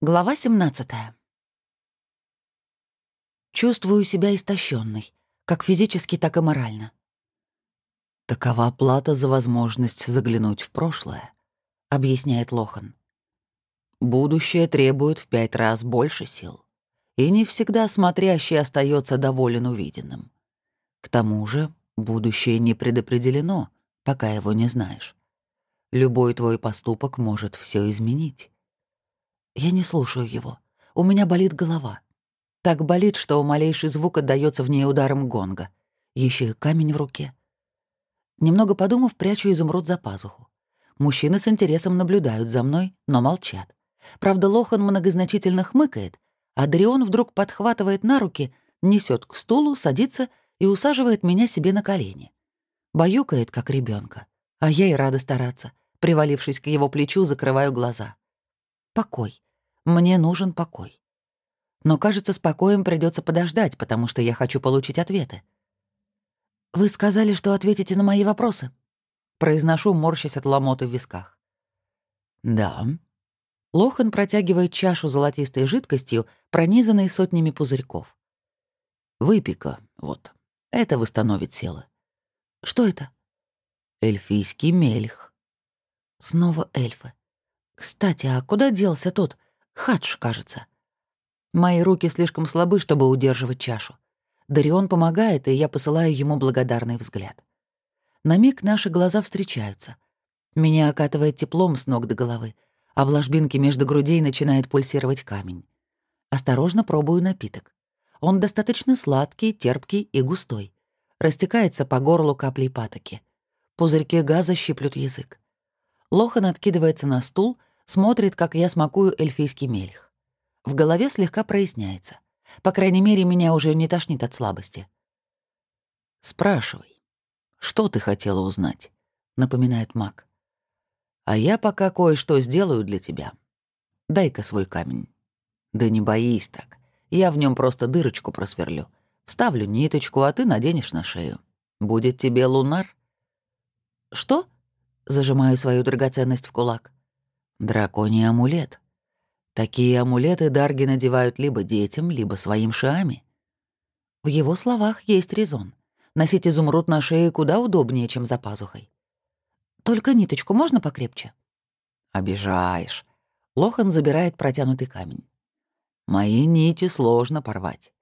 Глава 17. Чувствую себя истощенной, как физически, так и морально. Такова плата за возможность заглянуть в прошлое, объясняет Лохан. Будущее требует в пять раз больше сил, и не всегда смотрящий остается доволен увиденным. К тому же будущее не предопределено, пока его не знаешь. Любой твой поступок может все изменить. Я не слушаю его. У меня болит голова. Так болит, что малейший звук отдаётся в ней ударом гонга. Еще и камень в руке. Немного подумав, прячу изумруд за пазуху. Мужчины с интересом наблюдают за мной, но молчат. Правда, Лохан многозначительно хмыкает, а Дрион вдруг подхватывает на руки, несет к стулу, садится и усаживает меня себе на колени. Баюкает, как ребенка, а я и рада стараться. Привалившись к его плечу, закрываю глаза. Покой. Мне нужен покой. Но, кажется, с покоем придется подождать, потому что я хочу получить ответы. «Вы сказали, что ответите на мои вопросы?» Произношу, морщась от ломоты в висках. «Да». Лохан протягивает чашу золотистой жидкостью, пронизанной сотнями пузырьков. «Выпей-ка, вот. Это восстановит силы». «Что это?» «Эльфийский мельх». Снова эльфы. «Кстати, а куда делся тот?» Хадж, кажется. Мои руки слишком слабы, чтобы удерживать чашу. Дарион помогает, и я посылаю ему благодарный взгляд. На миг наши глаза встречаются. Меня окатывает теплом с ног до головы, а в ложбинке между грудей начинает пульсировать камень. Осторожно пробую напиток. Он достаточно сладкий, терпкий и густой. Растекается по горлу каплей патоки. Пузырьки газа щиплют язык. Лохан откидывается на стул — смотрит, как я смакую эльфийский мельх. В голове слегка проясняется. По крайней мере, меня уже не тошнит от слабости. «Спрашивай, что ты хотела узнать?» — напоминает маг. «А я пока кое-что сделаю для тебя. Дай-ка свой камень». «Да не боись так. Я в нем просто дырочку просверлю. Вставлю ниточку, а ты наденешь на шею. Будет тебе лунар». «Что?» — зажимаю свою драгоценность в кулак. Драконий амулет. Такие амулеты дарги надевают либо детям, либо своим шами. В его словах есть резон. Носить изумруд на шее куда удобнее, чем за пазухой. Только ниточку можно покрепче? Обижаешь. Лохан забирает протянутый камень. Мои нити сложно порвать.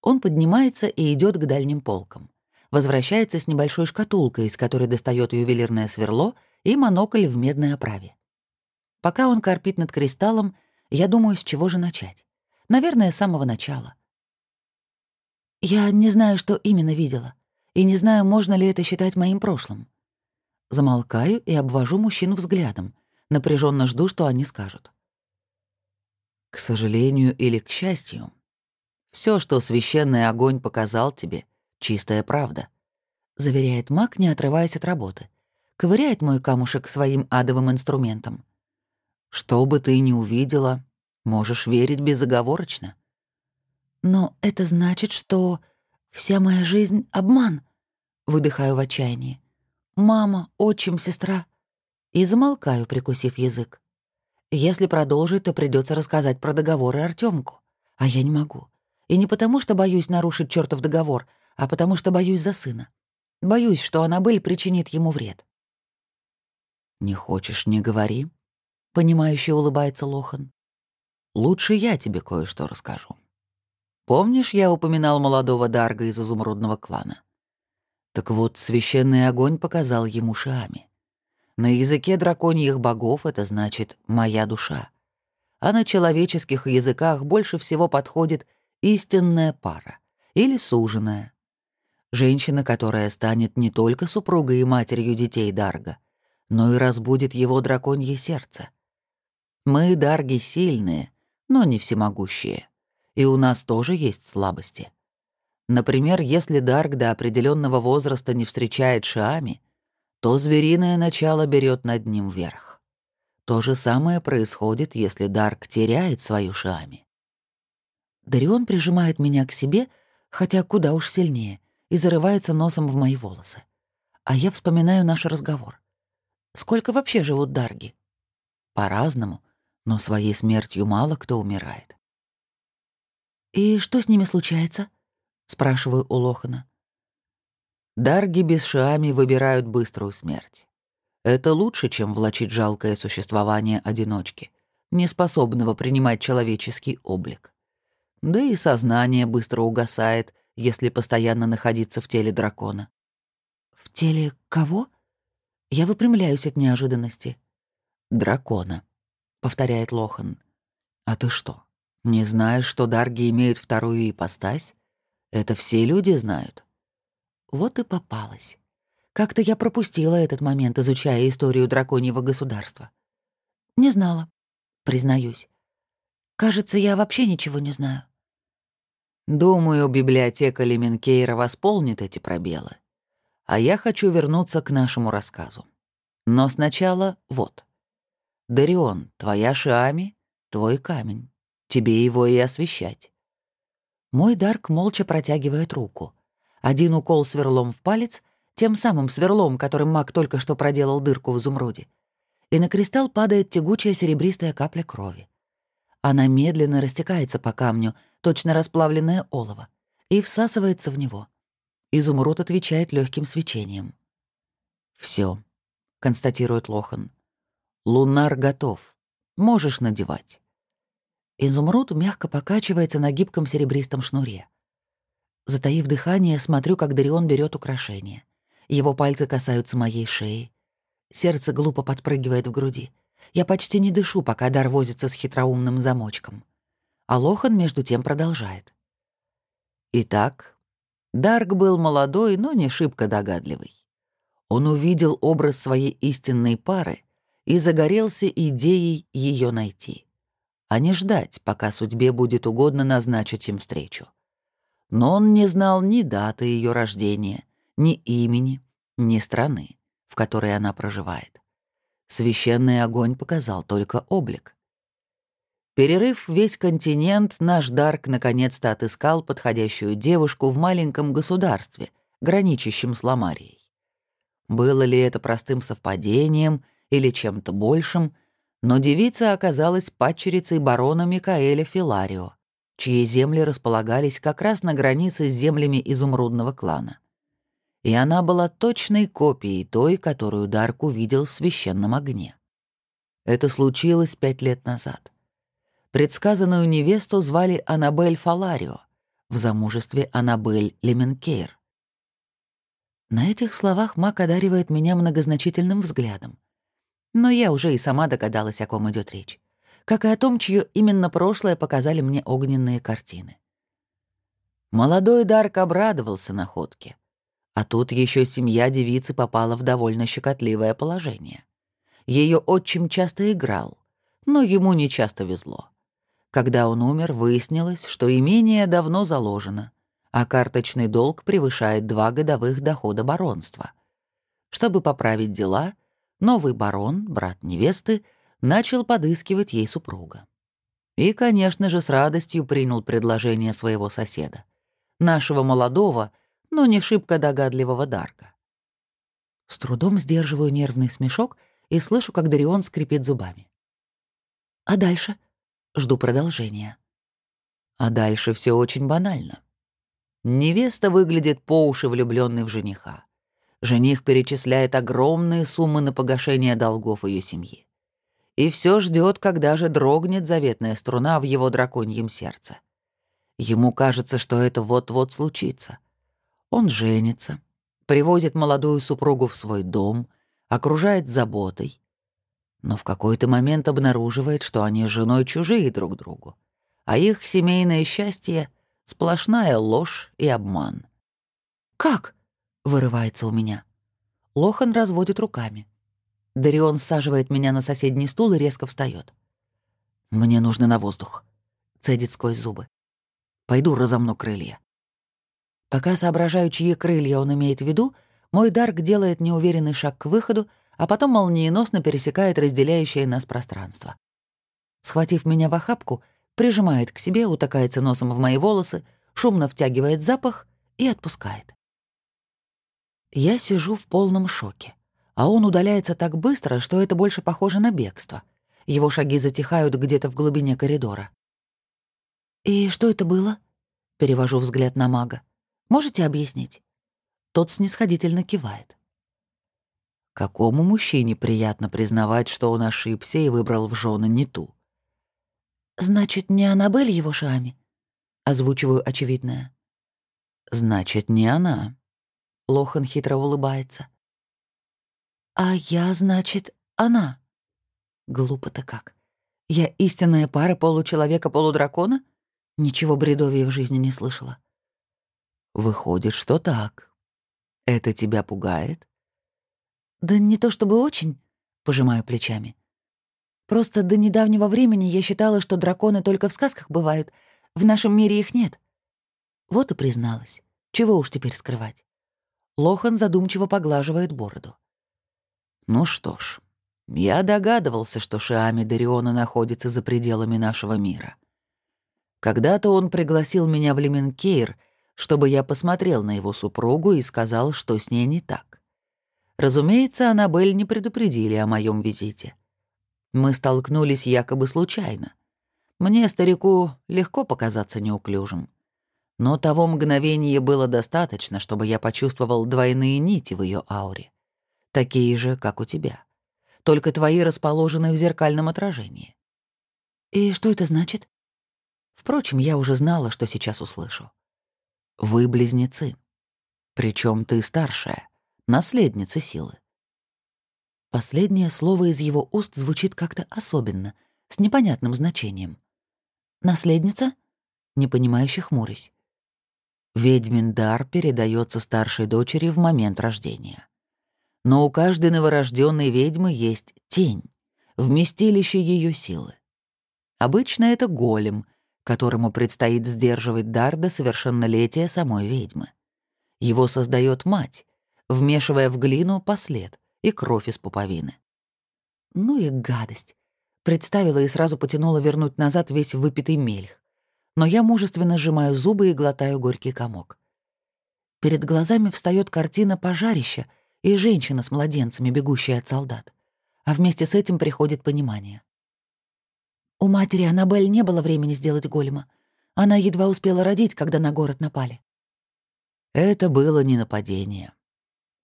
Он поднимается и идет к дальним полкам. Возвращается с небольшой шкатулкой, из которой достает ювелирное сверло и монокль в медной оправе. Пока он корпит над кристаллом, я думаю, с чего же начать. Наверное, с самого начала. Я не знаю, что именно видела, и не знаю, можно ли это считать моим прошлым. Замолкаю и обвожу мужчин взглядом, напряженно жду, что они скажут. К сожалению или к счастью, все, что священный огонь показал тебе, чистая правда, заверяет маг, не отрываясь от работы. Ковыряет мой камушек своим адовым инструментом. Что бы ты ни увидела, можешь верить безоговорочно. Но это значит, что вся моя жизнь — обман. Выдыхаю в отчаянии. Мама, отчим, сестра. И замолкаю, прикусив язык. Если продолжить, то придется рассказать про договоры Артемку. А я не могу. И не потому, что боюсь нарушить чертов договор, а потому что боюсь за сына. Боюсь, что Аннабель причинит ему вред. «Не хочешь — не говори», — понимающе улыбается Лохан. «Лучше я тебе кое-что расскажу. Помнишь, я упоминал молодого Дарга из изумрудного клана? Так вот, священный огонь показал ему Шиами. На языке драконьих богов это значит «моя душа», а на человеческих языках больше всего подходит истинная пара или суженая. Женщина, которая станет не только супругой и матерью детей Дарга, но и разбудит его драконье сердце — мы, дарги, сильные, но не всемогущие. И у нас тоже есть слабости. Например, если дарг до определенного возраста не встречает шиами, то звериное начало берет над ним верх. То же самое происходит, если дарг теряет свою шиами. Дарион прижимает меня к себе, хотя куда уж сильнее, и зарывается носом в мои волосы. А я вспоминаю наш разговор. Сколько вообще живут дарги? По-разному, Но своей смертью мало кто умирает. «И что с ними случается?» — спрашиваю у Лохана. Дарги без шиами выбирают быструю смерть. Это лучше, чем влачить жалкое существование одиночки, неспособного принимать человеческий облик. Да и сознание быстро угасает, если постоянно находиться в теле дракона. «В теле кого?» Я выпрямляюсь от неожиданности. «Дракона», — повторяет Лохан. «А ты что, не знаешь, что дарги имеют вторую ипостась? Это все люди знают». Вот и попалась. Как-то я пропустила этот момент, изучая историю драконьего государства. Не знала, признаюсь. Кажется, я вообще ничего не знаю. Думаю, библиотека Леменкейра восполнит эти пробелы. А я хочу вернуться к нашему рассказу. Но сначала вот. Дарион, твоя Шиами, твой камень. Тебе его и освещать. Мой Дарк молча протягивает руку. Один укол сверлом в палец, тем самым сверлом, которым маг только что проделал дырку в изумруде. И на кристалл падает тягучая серебристая капля крови. Она медленно растекается по камню, точно расплавленное олово, и всасывается в него. Изумруд отвечает легким свечением. Все, констатирует Лохан. «Лунар готов. Можешь надевать». Изумруд мягко покачивается на гибком серебристом шнуре. Затаив дыхание, смотрю, как Дарион берет украшение. Его пальцы касаются моей шеи. Сердце глупо подпрыгивает в груди. Я почти не дышу, пока Дар возится с хитроумным замочком. А Лохан между тем продолжает. Итак, Дарк был молодой, но не шибко догадливый. Он увидел образ своей истинной пары и загорелся идеей ее найти, а не ждать, пока судьбе будет угодно назначить им встречу. Но он не знал ни даты ее рождения, ни имени, ни страны, в которой она проживает. Священный огонь показал только облик. Перерыв весь континент, наш Дарк наконец-то отыскал подходящую девушку в маленьком государстве, граничащем с Ламарией. Было ли это простым совпадением или чем-то большим, но девица оказалась падчерицей барона Микаэля Филарио, чьи земли располагались как раз на границе с землями изумрудного клана и она была точной копией той, которую Дарк увидел в священном огне. Это случилось пять лет назад. Предсказанную невесту звали Аннабель Фаларио, в замужестве Аннабель Леменкейр. На этих словах Мак одаривает меня многозначительным взглядом. Но я уже и сама догадалась, о ком идет речь. Как и о том, чье именно прошлое показали мне огненные картины. Молодой Дарк обрадовался находке — а тут еще семья девицы попала в довольно щекотливое положение. Ее отчим часто играл, но ему не часто везло. Когда он умер, выяснилось, что имение давно заложено, а карточный долг превышает два годовых дохода баронства. Чтобы поправить дела, новый барон, брат невесты, начал подыскивать ей супруга. И, конечно же, с радостью принял предложение своего соседа. Нашего молодого — но не шибко догадливого Дарка. С трудом сдерживаю нервный смешок и слышу, как Дарион скрипит зубами. А дальше? Жду продолжения. А дальше все очень банально. Невеста выглядит по уши влюбленной в жениха. Жених перечисляет огромные суммы на погашение долгов ее семьи. И все ждет, когда же дрогнет заветная струна в его драконьем сердце. Ему кажется, что это вот-вот случится — он женится, привозит молодую супругу в свой дом, окружает заботой, но в какой-то момент обнаруживает, что они с женой чужие друг другу, а их семейное счастье — сплошная ложь и обман. «Как?» — вырывается у меня. Лохан разводит руками. Дарион саживает меня на соседний стул и резко встает. «Мне нужно на воздух», — цедит сквозь зубы. «Пойду разомну крылья». Пока соображаю, чьи крылья он имеет в виду, мой Дарк делает неуверенный шаг к выходу, а потом молниеносно пересекает разделяющее нас пространство. Схватив меня в охапку, прижимает к себе, утыкается носом в мои волосы, шумно втягивает запах и отпускает. Я сижу в полном шоке, а он удаляется так быстро, что это больше похоже на бегство. Его шаги затихают где-то в глубине коридора. «И что это было?» — перевожу взгляд на мага. «Можете объяснить?» Тот снисходительно кивает. Какому мужчине приятно признавать, что он ошибся и выбрал в жены не ту? «Значит, не Аннабель его шами?» — озвучиваю очевидное. «Значит, не она». Лохан хитро улыбается. «А я, значит, она?» Глупо-то как. Я истинная пара получеловека-полудракона? Ничего бредовее в жизни не слышала. Выходит, что так. Это тебя пугает? Да не то чтобы очень, пожимаю плечами. Просто до недавнего времени я считала, что драконы только в сказках бывают. В нашем мире их нет. Вот и призналась. Чего уж теперь скрывать. Лохан задумчиво поглаживает бороду. Ну что ж, я догадывался, что Шиами Дариона находится за пределами нашего мира. Когда-то он пригласил меня в Леменкейр, чтобы я посмотрел на его супругу и сказал, что с ней не так. Разумеется, Аннабель не предупредили о моем визите. Мы столкнулись якобы случайно. Мне, старику, легко показаться неуклюжим. Но того мгновения было достаточно, чтобы я почувствовал двойные нити в ее ауре. Такие же, как у тебя. Только твои расположены в зеркальном отражении. И что это значит? Впрочем, я уже знала, что сейчас услышу. Вы близнецы. Причем ты старшая, наследница силы. Последнее слово из его уст звучит как-то особенно, с непонятным значением. «Наследница?» Непонимающе хмурюсь. Ведьмин дар передается старшей дочери в момент рождения. Но у каждой новорожденной ведьмы есть тень, вместилище ее силы. Обычно это голем, которому предстоит сдерживать дар до совершеннолетия самой ведьмы. Его создает мать, вмешивая в глину послед и кровь из пуповины. Ну и гадость. Представила и сразу потянула вернуть назад весь выпитый мельх. Но я мужественно сжимаю зубы и глотаю горький комок. Перед глазами встает картина пожарища — и женщина с младенцами, бегущая от солдат. А вместе с этим приходит понимание. У матери Аннабель не было времени сделать голема. Она едва успела родить, когда на город напали. Это было не нападение.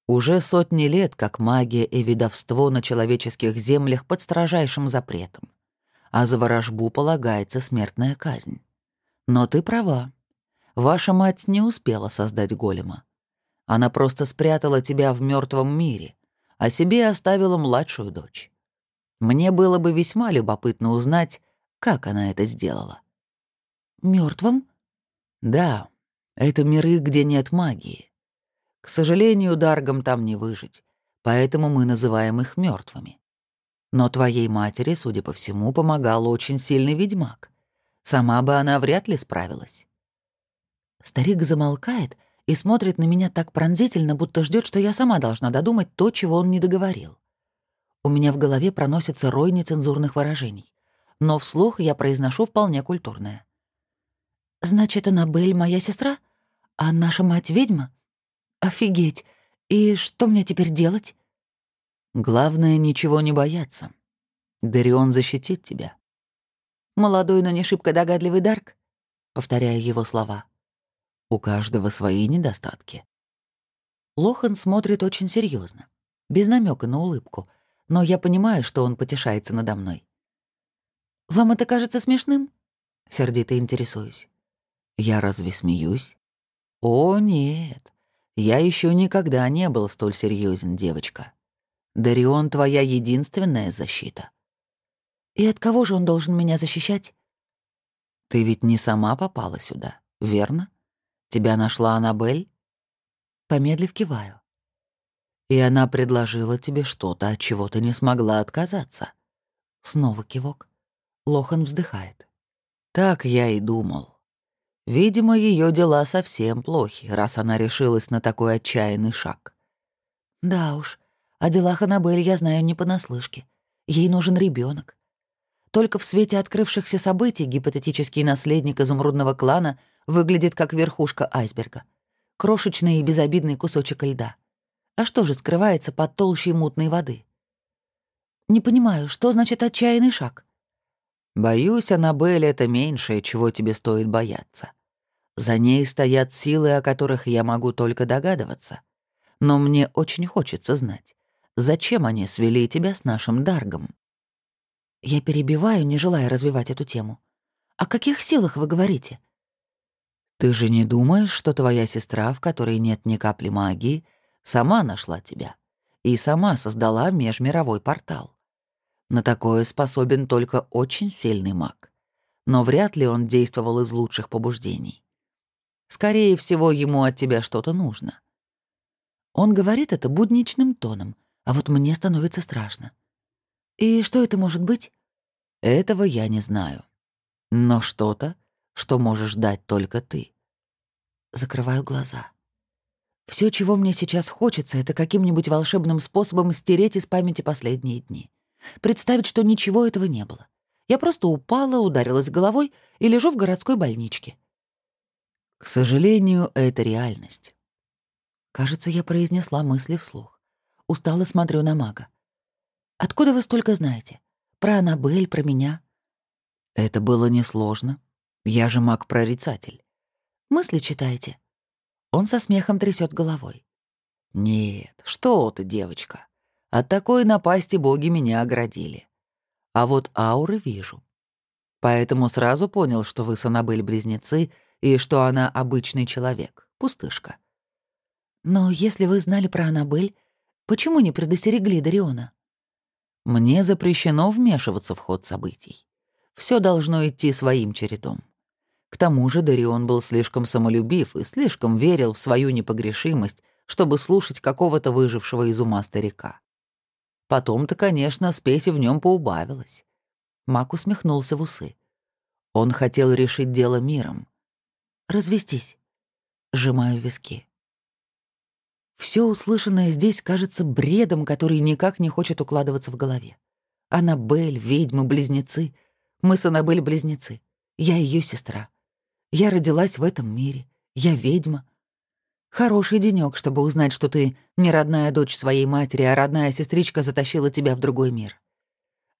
Уже сотни лет, как магия и видовство на человеческих землях под строжайшим запретом. А за ворожбу полагается смертная казнь. Но ты права. Ваша мать не успела создать голема. Она просто спрятала тебя в мертвом мире, а себе оставила младшую дочь. Мне было бы весьма любопытно узнать, как она это сделала. Мертвым? Да, это миры, где нет магии. К сожалению, Даргам там не выжить, поэтому мы называем их мертвыми. Но твоей матери, судя по всему, помогал очень сильный ведьмак. Сама бы она вряд ли справилась. Старик замолкает, и смотрит на меня так пронзительно, будто ждет, что я сама должна додумать то, чего он не договорил. У меня в голове проносится рой нецензурных выражений, но вслух я произношу вполне культурное. «Значит, Аннабель моя сестра? А наша мать ведьма? Офигеть! И что мне теперь делать?» «Главное, ничего не бояться. Дарион защитит тебя». «Молодой, но не шибко догадливый Дарк?» — повторяю его слова. У каждого свои недостатки. Лохан смотрит очень серьезно, без намека на улыбку, но я понимаю, что он потешается надо мной. «Вам это кажется смешным?» — сердито интересуюсь. «Я разве смеюсь?» «О, нет, я еще никогда не был столь серьезен, девочка. Дарион — твоя единственная защита». «И от кого же он должен меня защищать?» «Ты ведь не сама попала сюда, верно?» Тебя нашла Аннабель?» Помедлив киваю. «И она предложила тебе что-то, от чего ты не смогла отказаться?» Снова кивок. Лохан вздыхает. «Так я и думал. Видимо, ее дела совсем плохи, раз она решилась на такой отчаянный шаг». «Да уж, о делах Аннабель я знаю не понаслышке. Ей нужен ребенок. Только в свете открывшихся событий гипотетический наследник изумрудного клана — выглядит как верхушка айсберга. Крошечный и безобидный кусочек льда. А что же скрывается под толщей мутной воды? Не понимаю, что значит отчаянный шаг? Боюсь, Аннабель — это меньшее, чего тебе стоит бояться. За ней стоят силы, о которых я могу только догадываться. Но мне очень хочется знать, зачем они свели тебя с нашим Даргом? Я перебиваю, не желая развивать эту тему. О каких силах вы говорите? Ты же не думаешь, что твоя сестра, в которой нет ни капли магии, сама нашла тебя и сама создала межмировой портал? На такое способен только очень сильный маг. Но вряд ли он действовал из лучших побуждений. Скорее всего, ему от тебя что-то нужно. Он говорит это будничным тоном, а вот мне становится страшно. И что это может быть? Этого я не знаю. Но что-то, что можешь дать только ты. Закрываю глаза. Все, чего мне сейчас хочется, это каким-нибудь волшебным способом стереть из памяти последние дни. Представить, что ничего этого не было. Я просто упала, ударилась головой и лежу в городской больничке. К сожалению, это реальность. Кажется, я произнесла мысли вслух. Устало смотрю на мага. «Откуда вы столько знаете? Про Аннабель, про меня?» «Это было несложно. Я же маг-прорицатель». «Мысли читаете?» Он со смехом трясет головой. «Нет, что ты, девочка. От такой напасти боги меня оградили. А вот ауры вижу. Поэтому сразу понял, что вы с Аннабель близнецы и что она обычный человек, пустышка. Но если вы знали про Аннабель, почему не предостерегли Дариона? Мне запрещено вмешиваться в ход событий. Все должно идти своим чередом. К тому же Дарион был слишком самолюбив и слишком верил в свою непогрешимость, чтобы слушать какого-то выжившего из ума старика. Потом-то, конечно, спеси в нем поубавилось. Мак усмехнулся в усы. Он хотел решить дело миром. «Развестись», — сжимаю виски. Все услышанное здесь кажется бредом, который никак не хочет укладываться в голове. Аннабель, ведьмы, близнецы. Мы с Аннабель близнецы. Я ее сестра. Я родилась в этом мире. Я ведьма. Хороший денёк, чтобы узнать, что ты не родная дочь своей матери, а родная сестричка затащила тебя в другой мир.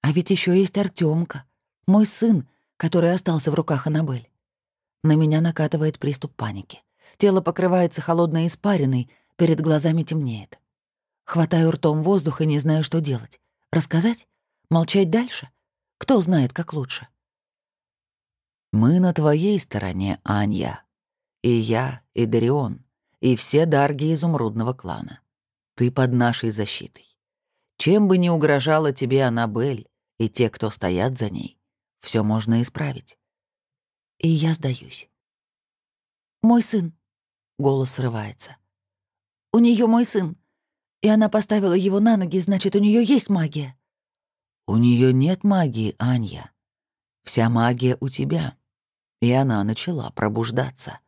А ведь еще есть Артемка, мой сын, который остался в руках Анабель. На меня накатывает приступ паники. Тело покрывается холодной испариной, перед глазами темнеет. Хватаю ртом воздух и не знаю, что делать. Рассказать? Молчать дальше? Кто знает, как лучше? «Мы на твоей стороне, Анья. И я, и Дарион и все дарги изумрудного клана. Ты под нашей защитой. Чем бы ни угрожала тебе Аннабель и те, кто стоят за ней, все можно исправить. И я сдаюсь. «Мой сын», — голос срывается. «У нее мой сын, и она поставила его на ноги, значит, у нее есть магия». «У нее нет магии, Анья. Вся магия у тебя». И она начала пробуждаться.